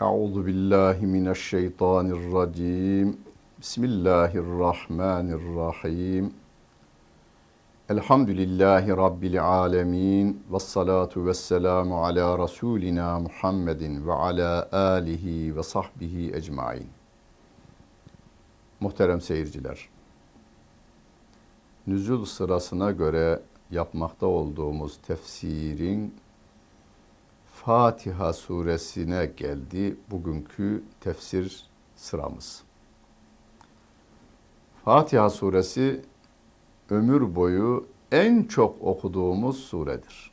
Euzu billahi mineşşeytanirracim. Bismillahirrahmanirrahim. Elhamdülillahi Rabbil alemin. Ve salatu ve selamu ala Resulina Muhammedin ve ala alihi ve sahbihi ecmain. Muhterem seyirciler, nüzul sırasına göre yapmakta olduğumuz tefsirin Fatiha suresine geldi bugünkü tefsir sıramız. Fatiha suresi ömür boyu en çok okuduğumuz suredir.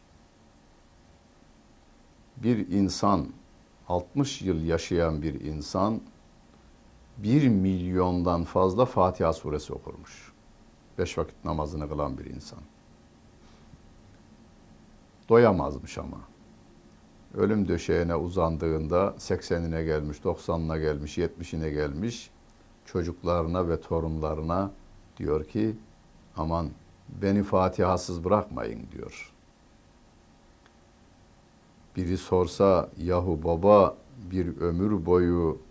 Bir insan 60 yıl yaşayan bir insan 1 milyondan fazla Fatiha suresi okurmuş. Beş vakit namazını kılan bir insan. Doyamazmış ama ölüm döşeğine uzandığında 80'ine gelmiş, 90'ına gelmiş, 70'ine gelmiş çocuklarına ve torunlarına diyor ki aman beni Fatihasız bırakmayın diyor. Biri sorsa yahu baba bir ömür boyu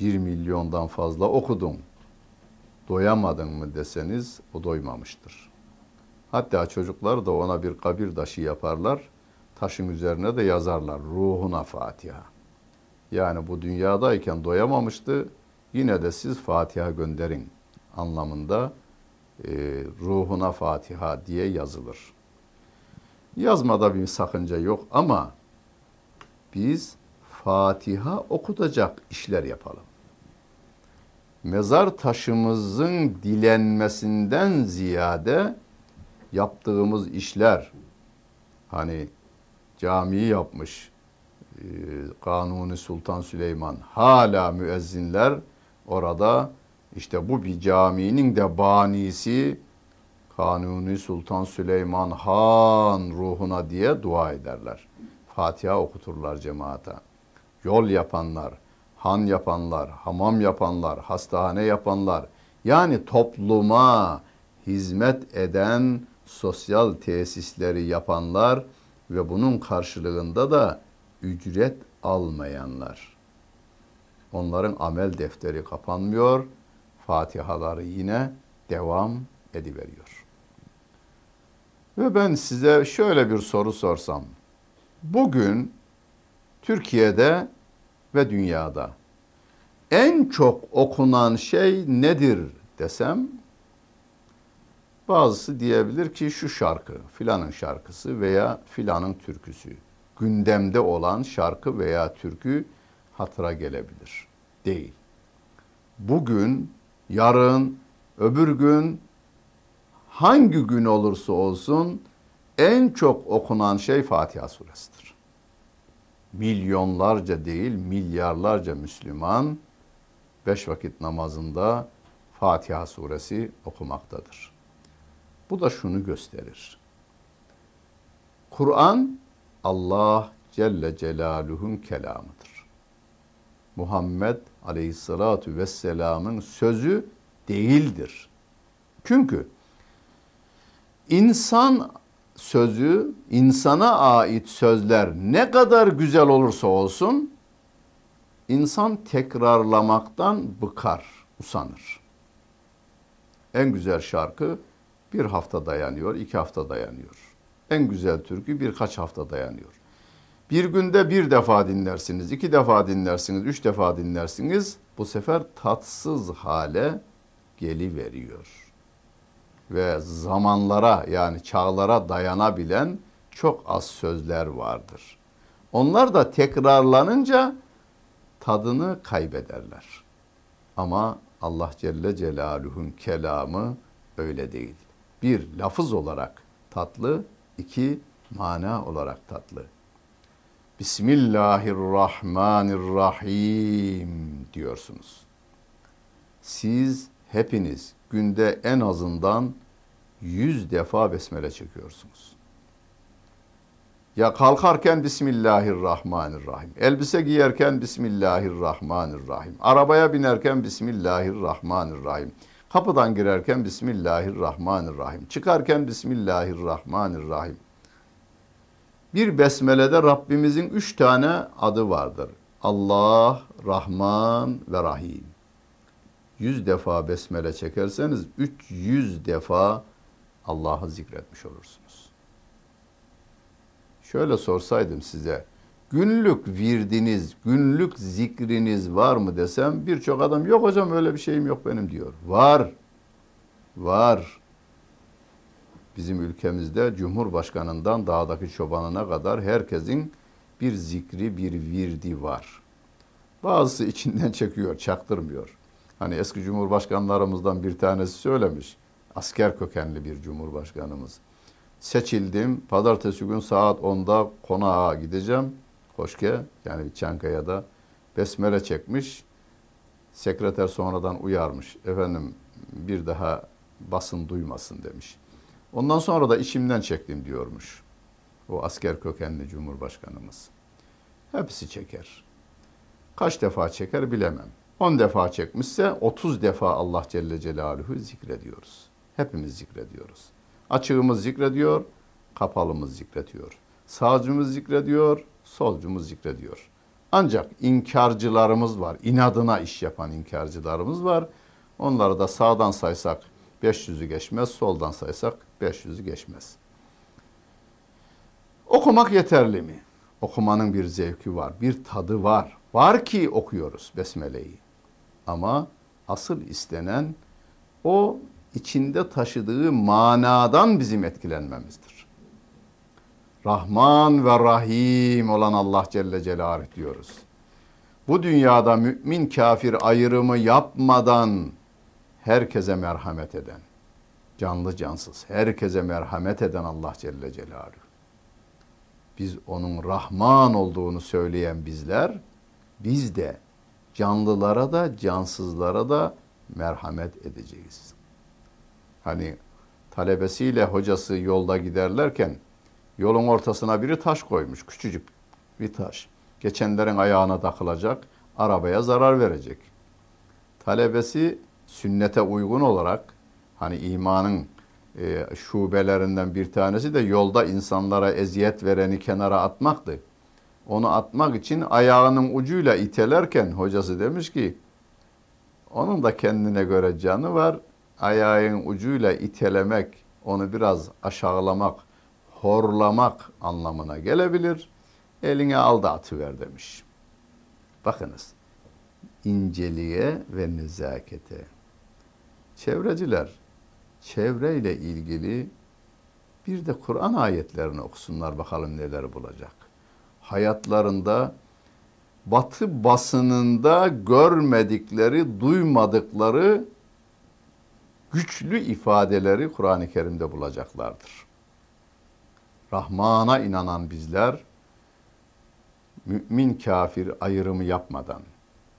bir milyondan fazla okudun. Doyamadın mı deseniz o doymamıştır. Hatta çocuklar da ona bir kabir taşı yaparlar taşın üzerine de yazarlar ruhuna Fatiha. Yani bu dünyadayken doyamamıştı. Yine de siz Fatiha gönderin anlamında e, ruhuna Fatiha diye yazılır. Yazmada bir sakınca yok ama biz Fatiha okutacak işler yapalım. Mezar taşımızın dilenmesinden ziyade yaptığımız işler hani camiyi yapmış e, Kanuni Sultan Süleyman. Hala müezzinler orada işte bu bir caminin de banisi Kanuni Sultan Süleyman Han ruhuna diye dua ederler. Fatiha okuturlar cemaata. Yol yapanlar, han yapanlar, hamam yapanlar, hastane yapanlar yani topluma hizmet eden sosyal tesisleri yapanlar ve bunun karşılığında da ücret almayanlar. Onların amel defteri kapanmıyor, fatihaları yine devam ediveriyor. Ve ben size şöyle bir soru sorsam. Bugün Türkiye'de ve dünyada en çok okunan şey nedir desem Bazısı diyebilir ki şu şarkı, filanın şarkısı veya filanın türküsü. Gündemde olan şarkı veya türkü hatıra gelebilir. Değil. Bugün, yarın, öbür gün hangi gün olursa olsun en çok okunan şey Fatiha suresidir. Milyonlarca değil, milyarlarca Müslüman beş vakit namazında Fatiha suresi okumaktadır. Bu da şunu gösterir. Kur'an Allah Celle Celaluhu'nun kelamıdır. Muhammed Aleyhisselatu Vesselam'ın sözü değildir. Çünkü insan sözü, insana ait sözler ne kadar güzel olursa olsun insan tekrarlamaktan bıkar, usanır. En güzel şarkı bir hafta dayanıyor, iki hafta dayanıyor. En güzel türkü birkaç hafta dayanıyor. Bir günde bir defa dinlersiniz, iki defa dinlersiniz, üç defa dinlersiniz. Bu sefer tatsız hale geliveriyor. Ve zamanlara yani çağlara dayanabilen çok az sözler vardır. Onlar da tekrarlanınca tadını kaybederler. Ama Allah Celle Celaluhu'nun kelamı öyle değil. Bir, lafız olarak tatlı. iki mana olarak tatlı. Bismillahirrahmanirrahim diyorsunuz. Siz hepiniz günde en azından yüz defa besmele çekiyorsunuz. Ya kalkarken Bismillahirrahmanirrahim. Elbise giyerken Bismillahirrahmanirrahim. Arabaya binerken Bismillahirrahmanirrahim. Kapıdan girerken Bismillahirrahmanirrahim. Çıkarken Bismillahirrahmanirrahim. Bir besmelede Rabbimizin üç tane adı vardır. Allah, Rahman ve Rahim. 100 defa besmele çekerseniz 300 defa Allah'ı zikretmiş olursunuz. Şöyle sorsaydım size, günlük virdiniz, günlük zikriniz var mı desem birçok adam yok hocam öyle bir şeyim yok benim diyor. Var. Var. Bizim ülkemizde Cumhurbaşkanından dağdaki çobanına kadar herkesin bir zikri, bir virdi var. Bazısı içinden çekiyor, çaktırmıyor. Hani eski cumhurbaşkanlarımızdan bir tanesi söylemiş. Asker kökenli bir cumhurbaşkanımız. Seçildim. Pazartesi gün saat 10'da konağa gideceğim. Koşke yani Çankaya'da besmele çekmiş. Sekreter sonradan uyarmış. Efendim bir daha basın duymasın demiş. Ondan sonra da içimden çektim diyormuş. O asker kökenli cumhurbaşkanımız. Hepsi çeker. Kaç defa çeker bilemem. 10 defa çekmişse 30 defa Allah Celle Celaluhu zikrediyoruz. Hepimiz zikrediyoruz. Açığımız zikrediyor, kapalımız zikrediyor. Sağcımız zikrediyor, solcumuz zikrediyor. Ancak inkarcılarımız var. İnadına iş yapan inkarcılarımız var. Onları da sağdan saysak 500'ü geçmez, soldan saysak 500'ü geçmez. Okumak yeterli mi? Okumanın bir zevki var, bir tadı var. Var ki okuyoruz Besmele'yi. Ama asıl istenen o içinde taşıdığı manadan bizim etkilenmemizdir. Rahman ve Rahim olan Allah Celle Celaluhu diyoruz. Bu dünyada mümin kafir ayrımı yapmadan herkese merhamet eden, canlı cansız, herkese merhamet eden Allah Celle Celaluhu. Biz onun Rahman olduğunu söyleyen bizler, biz de canlılara da cansızlara da merhamet edeceğiz. Hani talebesiyle hocası yolda giderlerken yolun ortasına biri taş koymuş, küçücük bir taş. Geçenlerin ayağına takılacak, arabaya zarar verecek. Talebesi sünnete uygun olarak hani imanın e, şubelerinden bir tanesi de yolda insanlara eziyet vereni kenara atmaktı. Onu atmak için ayağının ucuyla itelerken hocası demiş ki onun da kendine göre canı var. Ayağın ucuyla itelemek, onu biraz aşağılamak, horlamak anlamına gelebilir. Eline al da atıver demiş. Bakınız inceliğe ve nezakete. Çevreciler çevreyle ilgili bir de Kur'an ayetlerini okusunlar bakalım neler bulacak. Hayatlarında Batı basınında görmedikleri, duymadıkları güçlü ifadeleri Kur'an-ı Kerim'de bulacaklardır. Rahman'a inanan bizler mümin kafir ayrımı yapmadan,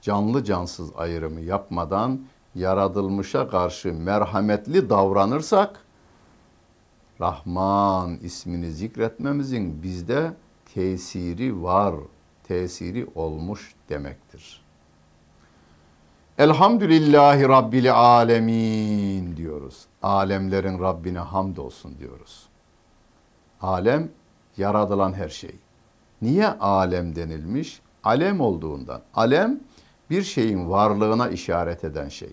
canlı cansız ayrımı yapmadan yaratılmışa karşı merhametli davranırsak Rahman ismini zikretmemizin bizde tesiri var, tesiri olmuş demektir. Elhamdülillahi Rabbil Alemin diyoruz. Alemlerin Rabbine hamdolsun diyoruz. Alem yaratılan her şey. Niye alem denilmiş? Alem olduğundan. Alem bir şeyin varlığına işaret eden şey.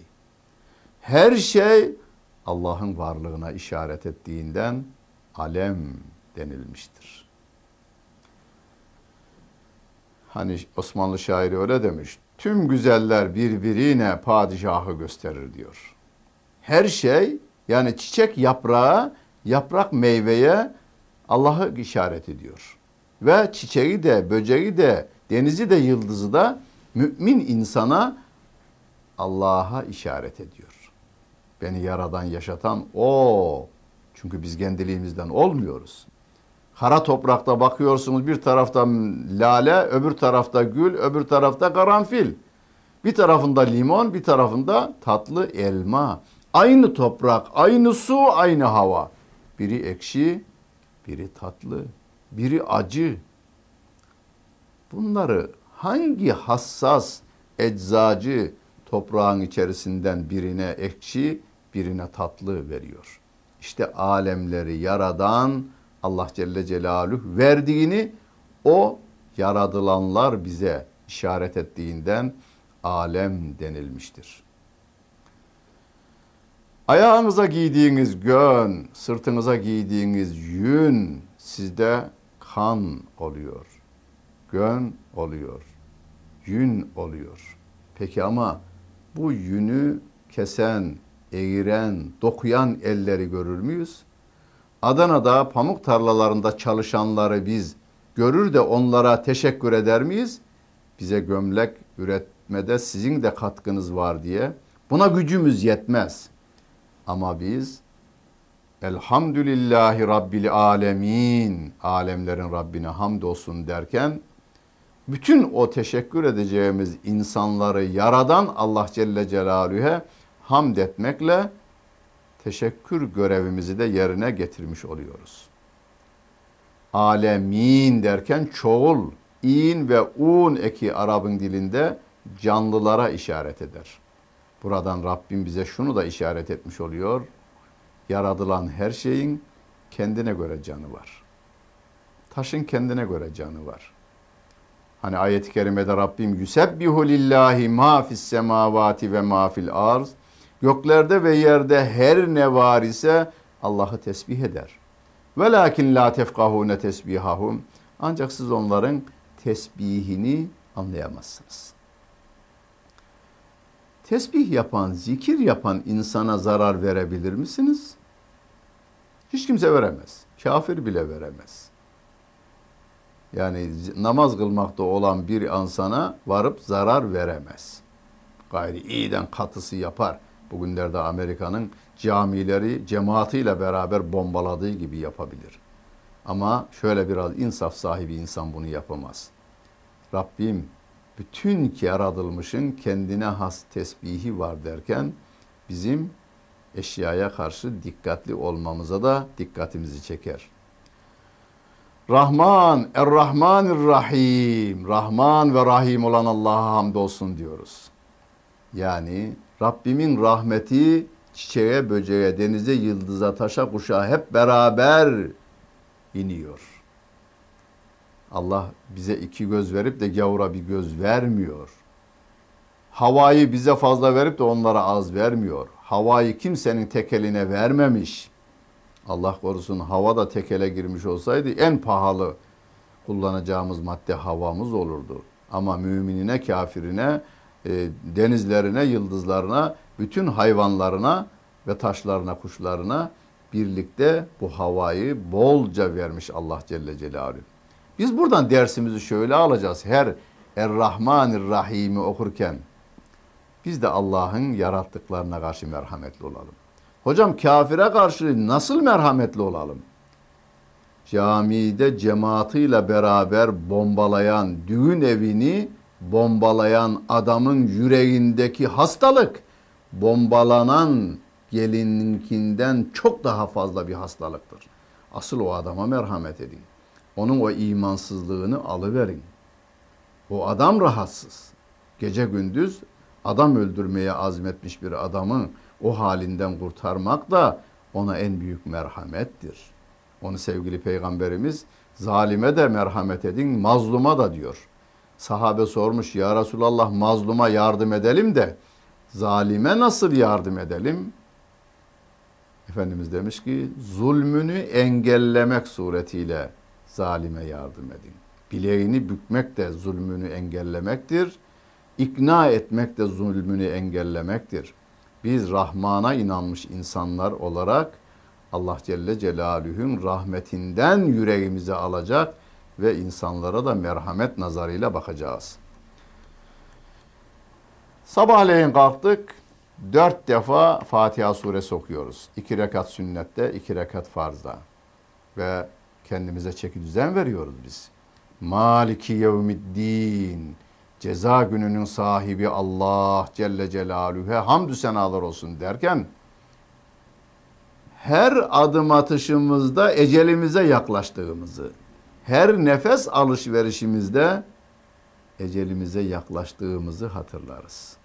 Her şey Allah'ın varlığına işaret ettiğinden alem denilmiştir. Hani Osmanlı şairi öyle demiş. Tüm güzeller birbirine padişahı gösterir diyor. Her şey yani çiçek yaprağı, yaprak meyveye Allah'ı işaret ediyor. Ve çiçeği de, böceği de, denizi de, yıldızı da mümin insana Allah'a işaret ediyor. Beni yaradan, yaşatan o. Çünkü biz kendiliğimizden olmuyoruz. Kara toprakta bakıyorsunuz bir tarafta lale, öbür tarafta gül, öbür tarafta karanfil. Bir tarafında limon, bir tarafında tatlı elma. Aynı toprak, aynı su, aynı hava. Biri ekşi, biri tatlı, biri acı. Bunları hangi hassas eczacı toprağın içerisinden birine ekşi, birine tatlı veriyor? İşte alemleri yaradan Allah Celle Celaluhu verdiğini o yaradılanlar bize işaret ettiğinden alem denilmiştir. Ayağınıza giydiğiniz gön, sırtınıza giydiğiniz yün sizde kan oluyor. Gön oluyor. Yün oluyor. Peki ama bu yünü kesen, eğiren, dokuyan elleri görür müyüz? Adana'da pamuk tarlalarında çalışanları biz görür de onlara teşekkür eder miyiz? Bize gömlek üretmede sizin de katkınız var diye. Buna gücümüz yetmez. Ama biz Elhamdülillahi Rabbil Alemin, alemlerin Rabbine hamdolsun derken bütün o teşekkür edeceğimiz insanları yaradan Allah Celle Celaluhu'ya hamd etmekle teşekkür görevimizi de yerine getirmiş oluyoruz. Alemin derken çoğul, in ve un eki Arap'ın dilinde canlılara işaret eder. Buradan Rabbim bize şunu da işaret etmiş oluyor. Yaradılan her şeyin kendine göre canı var. Taşın kendine göre canı var. Hani ayet-i kerimede Rabbim yusebbihu lillahi ma fis semavati ve ma fil arz. Göklerde ve yerde her ne var ise Allah'ı tesbih eder. Velakin la tefkahune tesbihahum. Ancak siz onların tesbihini anlayamazsınız. Tesbih yapan, zikir yapan insana zarar verebilir misiniz? Hiç kimse veremez. Kafir bile veremez. Yani namaz kılmakta olan bir insana varıp zarar veremez. Gayri iyiden katısı yapar. Bugünlerde Amerika'nın camileri cemaatiyle beraber bombaladığı gibi yapabilir. Ama şöyle biraz insaf sahibi insan bunu yapamaz. Rabbim bütün yaratılmışın kendine has tesbihi var derken bizim eşyaya karşı dikkatli olmamıza da dikkatimizi çeker. Rahman, Er-Rahmanir-Rahim. Rahman ve Rahim olan Allah'a hamdolsun diyoruz. Yani Rabbimin rahmeti çiçeğe, böceğe, denize, yıldıza, taşa, kuşa hep beraber iniyor. Allah bize iki göz verip de gavura bir göz vermiyor. Havayı bize fazla verip de onlara az vermiyor. Havayı kimsenin tekeline vermemiş. Allah korusun hava da tekele girmiş olsaydı en pahalı kullanacağımız madde havamız olurdu. Ama müminine, kafirine, e, denizlerine, yıldızlarına, bütün hayvanlarına ve taşlarına, kuşlarına birlikte bu havayı bolca vermiş Allah Celle Celaluhu. Biz buradan dersimizi şöyle alacağız. Her Er-Rahmanir-Rahim'i okurken biz de Allah'ın yarattıklarına karşı merhametli olalım. Hocam kafire karşı nasıl merhametli olalım? Camide cemaatıyla beraber bombalayan, düğün evini bombalayan adamın yüreğindeki hastalık bombalanan gelininkinden çok daha fazla bir hastalıktır. Asıl o adama merhamet edin. Onun o imansızlığını alıverin. O adam rahatsız. Gece gündüz adam öldürmeye azmetmiş bir adamın o halinden kurtarmak da ona en büyük merhamettir. Onu sevgili peygamberimiz zalime de merhamet edin, mazluma da diyor. Sahabe sormuş ya Resulallah mazluma yardım edelim de zalime nasıl yardım edelim? Efendimiz demiş ki zulmünü engellemek suretiyle zalime yardım edin. Bileğini bükmek de zulmünü engellemektir. İkna etmek de zulmünü engellemektir. Biz Rahman'a inanmış insanlar olarak Allah Celle Celaluhu'nun rahmetinden yüreğimizi alacak ve insanlara da merhamet nazarıyla bakacağız. Sabahleyin kalktık, dört defa Fatiha suresi okuyoruz. İki rekat sünnette, iki rekat farzda. Ve kendimize çeki düzen veriyoruz biz. Maliki yevmiddin. Ceza gününün sahibi Allah Celle Celaluhu'ya hamdü senalar olsun derken her adım atışımızda ecelimize yaklaştığımızı, her nefes alışverişimizde ecelimize yaklaştığımızı hatırlarız.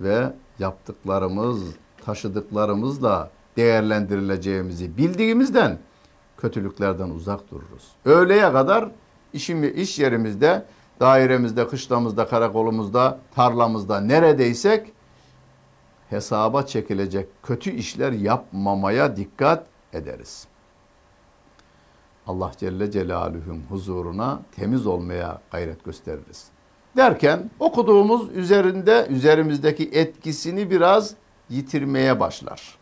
Ve yaptıklarımız, taşıdıklarımızla değerlendirileceğimizi bildiğimizden kötülüklerden uzak dururuz. Öğleye kadar işimi, iş yerimizde dairemizde, kışlamızda, karakolumuzda, tarlamızda neredeysek hesaba çekilecek kötü işler yapmamaya dikkat ederiz. Allah Celle Celaluhu'nun huzuruna temiz olmaya gayret gösteririz. Derken okuduğumuz üzerinde üzerimizdeki etkisini biraz yitirmeye başlar.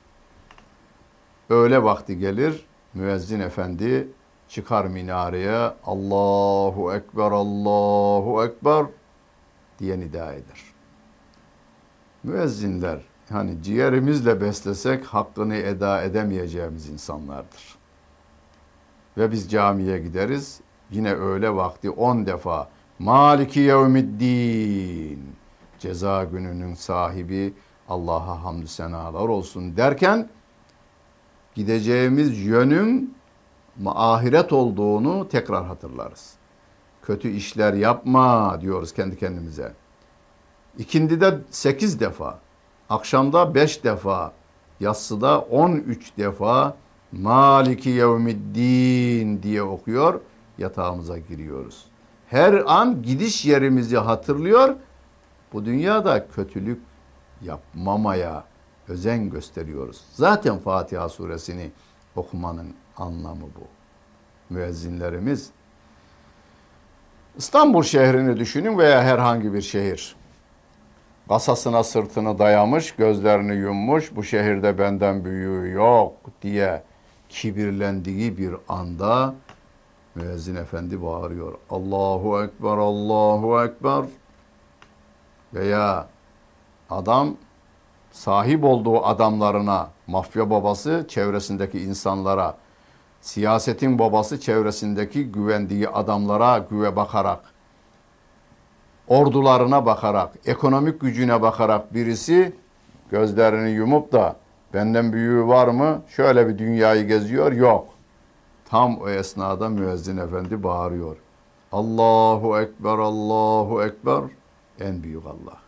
Öğle vakti gelir, müezzin efendi çıkar minareye Allahu Ekber, Allahu Ekber diye nida eder. Müezzinler hani ciğerimizle beslesek hakkını eda edemeyeceğimiz insanlardır. Ve biz camiye gideriz. Yine öğle vakti on defa Maliki yevmiddin ceza gününün sahibi Allah'a hamdü senalar olsun derken gideceğimiz yönün ahiret olduğunu tekrar hatırlarız. Kötü işler yapma diyoruz kendi kendimize. İkindide sekiz defa, akşamda beş defa, yatsıda on üç defa Maliki yevmiddin diye okuyor, yatağımıza giriyoruz. Her an gidiş yerimizi hatırlıyor, bu dünyada kötülük yapmamaya özen gösteriyoruz. Zaten Fatiha suresini okumanın anlamı bu. Müezzinlerimiz İstanbul şehrini düşünün veya herhangi bir şehir. Kasasına sırtını dayamış, gözlerini yummuş, bu şehirde benden büyüğü yok diye kibirlendiği bir anda müezzin efendi bağırıyor. Allahu Ekber, Allahu Ekber. Veya adam sahip olduğu adamlarına, mafya babası çevresindeki insanlara, siyasetin babası çevresindeki güvendiği adamlara güve bakarak, ordularına bakarak, ekonomik gücüne bakarak birisi gözlerini yumup da benden büyüğü var mı? Şöyle bir dünyayı geziyor. Yok. Tam o esnada müezzin efendi bağırıyor. Allahu Ekber, Allahu Ekber. En büyük Allah.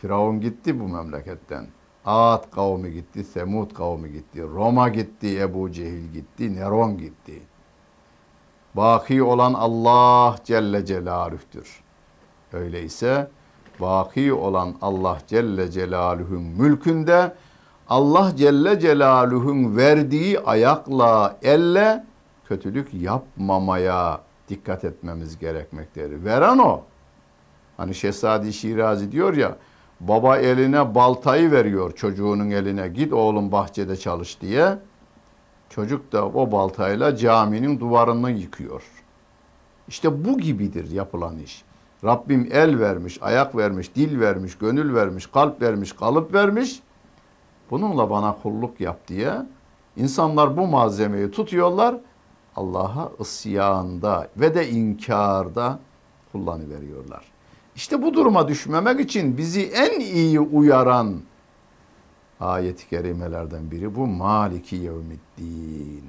Firavun gitti bu memleketten. Ad kavmi gitti, Semud kavmi gitti, Roma gitti, Ebu Cehil gitti, Neron gitti. Baki olan Allah Celle Celaluh'tür. Öyleyse baki olan Allah Celle Celaluhu'nun mülkünde Allah Celle Celaluhu'nun verdiği ayakla, elle kötülük yapmamaya dikkat etmemiz gerekmektedir. Veren o. Hani Şehzadi Şirazi diyor ya, baba eline baltayı veriyor çocuğunun eline, git oğlum bahçede çalış diye. Çocuk da o baltayla caminin duvarını yıkıyor. İşte bu gibidir yapılan iş. Rabbim el vermiş, ayak vermiş, dil vermiş, gönül vermiş, kalp vermiş, kalıp vermiş. Bununla bana kulluk yap diye insanlar bu malzemeyi tutuyorlar. Allah'a isyanda ve de inkarda kullanıveriyorlar. İşte bu duruma düşmemek için bizi en iyi uyaran ayet-i kerimelerden biri bu Maliki yevmiddin'dir.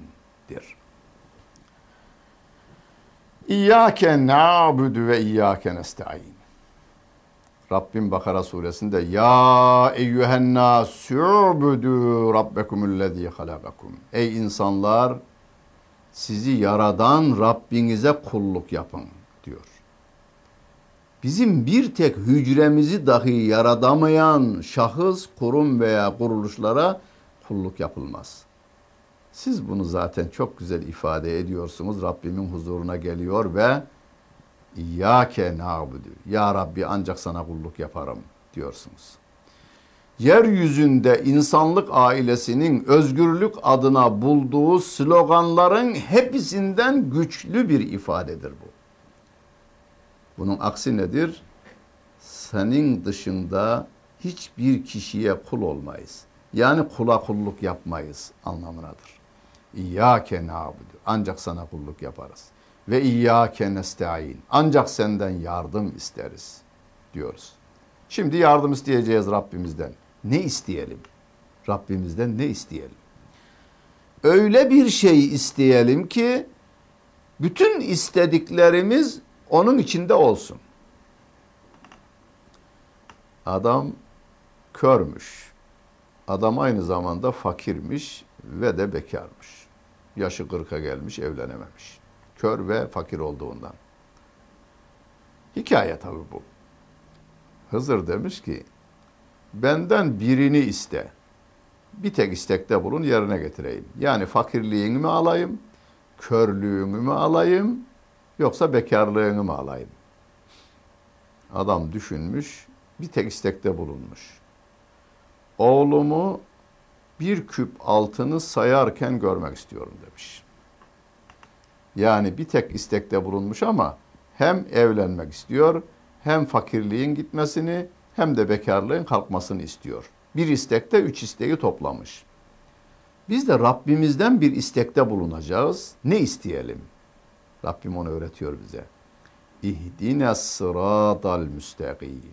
İyyâke na'budu ve iyyâke nesta'in. Rabbim Bakara suresinde Ya eyyühen nâsûbudû rabbekumullezî halakakum. Ey insanlar sizi yaradan Rabbinize kulluk yapın diyor. Bizim bir tek hücremizi dahi yaradamayan şahıs, kurum veya kuruluşlara kulluk yapılmaz. Siz bunu zaten çok güzel ifade ediyorsunuz. Rabbimin huzuruna geliyor ve İyyâke na'budu. Ya Rabbi ancak sana kulluk yaparım diyorsunuz. Yeryüzünde insanlık ailesinin özgürlük adına bulduğu sloganların hepsinden güçlü bir ifadedir bu. Bunun aksi nedir? Senin dışında hiçbir kişiye kul olmayız. Yani kula kulluk yapmayız anlamınadır. İyyâke na'budu. Ancak sana kulluk yaparız ve iyyâke nesta'in. Ancak senden yardım isteriz diyoruz. Şimdi yardım isteyeceğiz Rabbimizden. Ne isteyelim? Rabbimizden ne isteyelim? Öyle bir şey isteyelim ki bütün istediklerimiz onun içinde olsun. Adam körmüş. Adam aynı zamanda fakirmiş ve de bekarmış. Yaşı kırka gelmiş, evlenememiş kör ve fakir olduğundan. Hikaye tabi bu. Hızır demiş ki benden birini iste. Bir tek istekte bulun yerine getireyim. Yani fakirliğini mi alayım, körlüğünü mü alayım yoksa bekarlığını mı alayım? Adam düşünmüş, bir tek istekte bulunmuş. Oğlumu bir küp altını sayarken görmek istiyorum demiş. Yani bir tek istekte bulunmuş ama hem evlenmek istiyor, hem fakirliğin gitmesini, hem de bekarlığın kalkmasını istiyor. Bir istekte üç isteği toplamış. Biz de Rabbimizden bir istekte bulunacağız. Ne isteyelim? Rabbim onu öğretiyor bize. İhdine sıratal müstakim.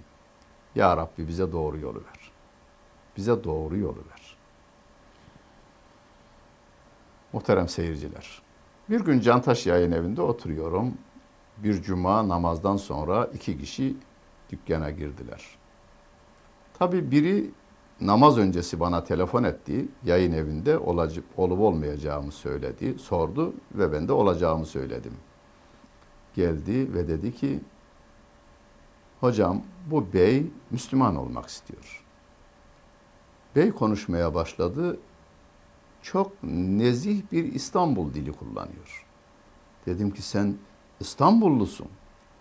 Ya Rabbi bize doğru yolu ver. Bize doğru yolu ver. Muhterem seyirciler. Bir gün Cantaş yayın evinde oturuyorum. Bir cuma namazdan sonra iki kişi dükkana girdiler. Tabi biri namaz öncesi bana telefon etti. Yayın evinde olacak, olup olmayacağımı söyledi. Sordu ve ben de olacağımı söyledim. Geldi ve dedi ki hocam bu bey Müslüman olmak istiyor. Bey konuşmaya başladı. Çok nezih bir İstanbul dili kullanıyor. Dedim ki sen İstanbullusun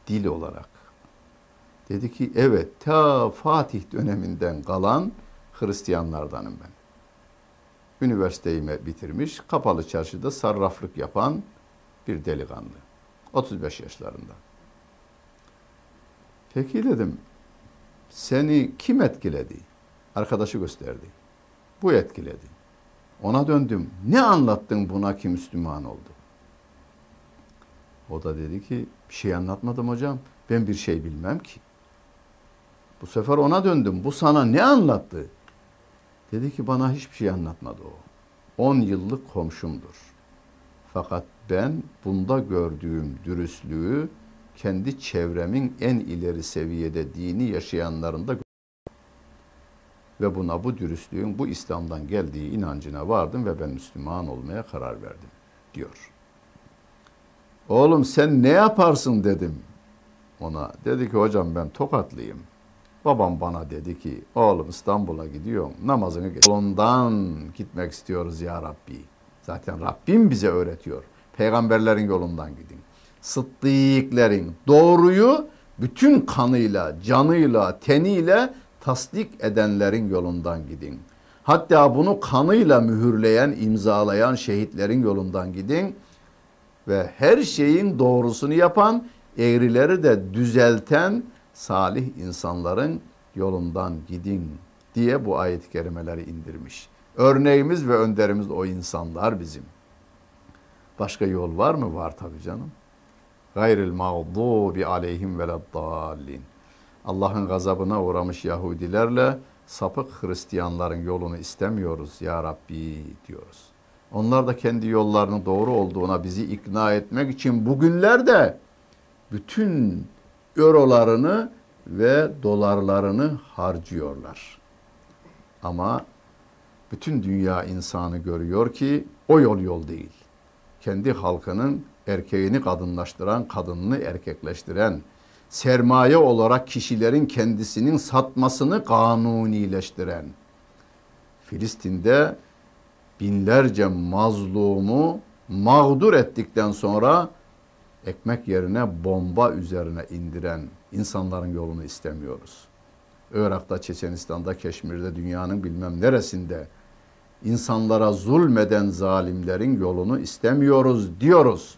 dil olarak. Dedi ki evet ta Fatih döneminden kalan Hristiyanlardanım ben. Üniversiteyi bitirmiş, kapalı çarşıda sarraflık yapan bir delikanlı. 35 yaşlarında. Peki dedim, seni kim etkiledi? Arkadaşı gösterdi. Bu etkiledi. Ona döndüm. Ne anlattın buna ki Müslüman oldu? O da dedi ki bir şey anlatmadım hocam. Ben bir şey bilmem ki. Bu sefer ona döndüm. Bu sana ne anlattı? Dedi ki bana hiçbir şey anlatmadı o. 10 yıllık komşumdur. Fakat ben bunda gördüğüm dürüstlüğü kendi çevremin en ileri seviyede dini yaşayanlarında ve buna bu dürüstlüğün bu İslam'dan geldiği inancına vardım ve ben Müslüman olmaya karar verdim diyor. Oğlum sen ne yaparsın dedim ona. Dedi ki hocam ben tokatlıyım. Babam bana dedi ki oğlum İstanbul'a gidiyorum namazını geç. Yolundan gitmek istiyoruz ya Rabbi. Zaten Rabbim bize öğretiyor. Peygamberlerin yolundan gidin. Sıddıklerin doğruyu bütün kanıyla, canıyla, teniyle tasdik edenlerin yolundan gidin. Hatta bunu kanıyla mühürleyen, imzalayan şehitlerin yolundan gidin ve her şeyin doğrusunu yapan, eğrileri de düzelten salih insanların yolundan gidin diye bu ayet-i kerimeleri indirmiş. Örneğimiz ve önderimiz o insanlar bizim. Başka yol var mı? Var tabi canım. Gayril mağdubi aleyhim veleddallin. Allah'ın gazabına uğramış Yahudilerle sapık Hristiyanların yolunu istemiyoruz ya Rabbi diyoruz. Onlar da kendi yollarının doğru olduğuna bizi ikna etmek için bugünlerde bütün eurolarını ve dolarlarını harcıyorlar. Ama bütün dünya insanı görüyor ki o yol yol değil. Kendi halkının erkeğini kadınlaştıran, kadınını erkekleştiren, sermaye olarak kişilerin kendisinin satmasını kanunileştiren, Filistin'de binlerce mazlumu mağdur ettikten sonra ekmek yerine bomba üzerine indiren insanların yolunu istemiyoruz. Irak'ta, Çeçenistan'da, Keşmir'de, dünyanın bilmem neresinde insanlara zulmeden zalimlerin yolunu istemiyoruz diyoruz.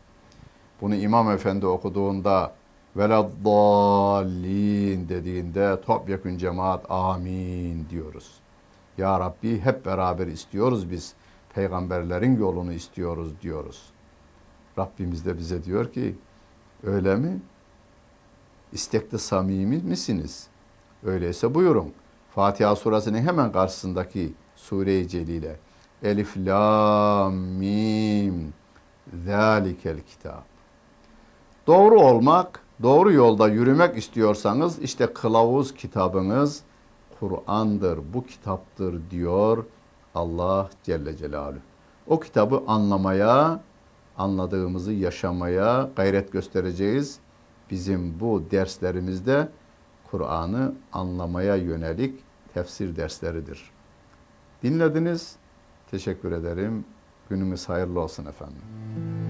Bunu İmam Efendi okuduğunda veleddallin dediğinde topyekün cemaat amin diyoruz. Ya Rabbi hep beraber istiyoruz biz. Peygamberlerin yolunu istiyoruz diyoruz. Rabbimiz de bize diyor ki öyle mi? İstekte samimi misiniz? Öyleyse buyurun. Fatiha suresinin hemen karşısındaki sure-i celile. Elif, la, mim, zâlikel kitab. Doğru olmak, doğru yolda yürümek istiyorsanız işte kılavuz kitabınız Kur'an'dır, bu kitaptır diyor Allah Celle Celaluhu. O kitabı anlamaya, anladığımızı yaşamaya gayret göstereceğiz. bizim bu derslerimizde Kur'an'ı anlamaya yönelik tefsir dersleridir. Dinlediniz. Teşekkür ederim. Günümüz hayırlı olsun efendim.